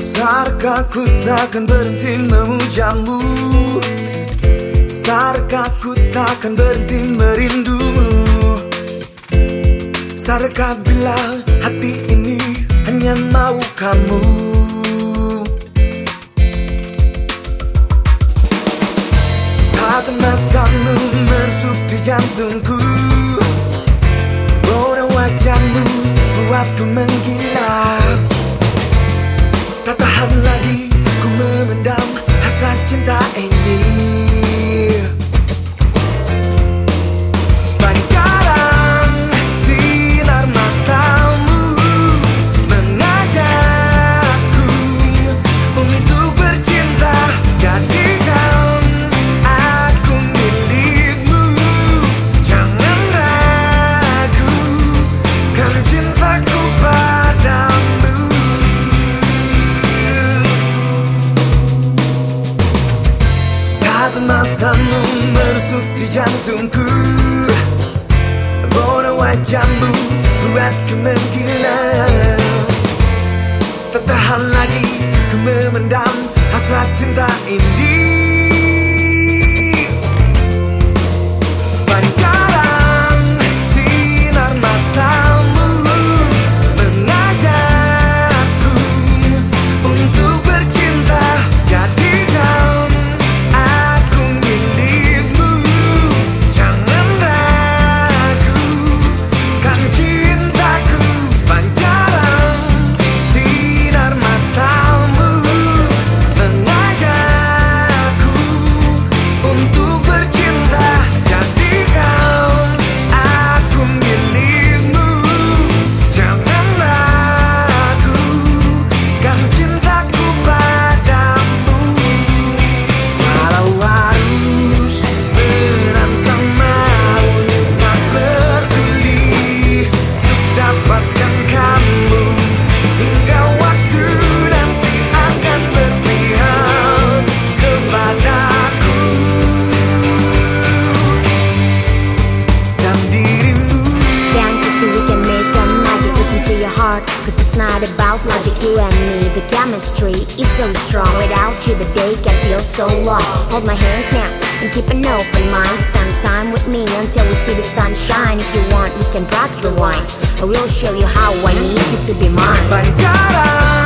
Sarkah ku takkan berhenti memujamu Sarkah ku takkan berhenti merindumu? Sarkah bila hati ini hanya mau kamu? Tatap matamu meresuk di jantungku. Warna wajahmu buatku menggila matamu menusuk di jantungku. Warna wajahmu buatku menggila Tak tahan lagi ku memendam hasrat cinta ini You we can make a magic. Listen to your heart Cause it's not about logic. You and me, the chemistry is so strong. Without you the day can feel so long. Hold my hands now and keep an open mind. Spend time with me until we see the sunshine. If you want we can cross the line I will show you how I need you to be mine